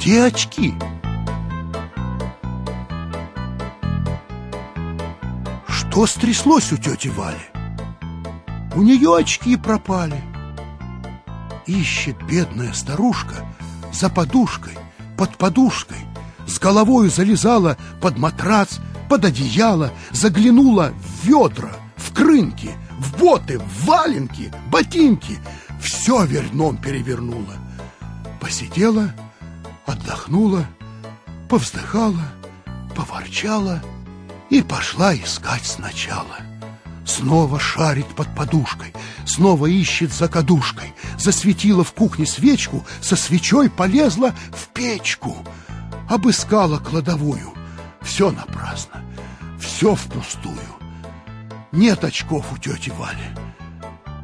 где очки? Что стряслось у тети Вали? У нее очки пропали. Ищет бедная старушка за подушкой, под подушкой, с головою залезала под матрац, под одеяло, заглянула в ведра, в крынки, в боты, в валенки, ботинки, все верном перевернула. Посидела, отдохнула, повздыхала, поворчала и пошла искать сначала. Снова шарит под подушкой, снова ищет за кадушкой, засветила в кухне свечку, со свечой полезла в печку, обыскала кладовую. Все напрасно, все впустую. Нет очков у тети Вали.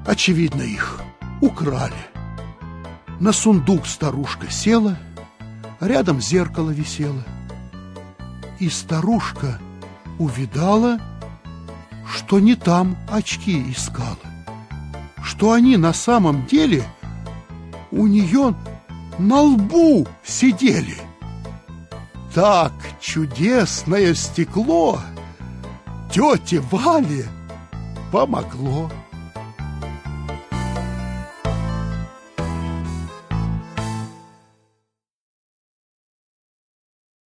Очевидно, их украли. На сундук старушка села, рядом зеркало висело. И старушка увидала, что не там очки искала, что они на самом деле у нее на лбу сидели. Так чудесное стекло тете Вале помогло.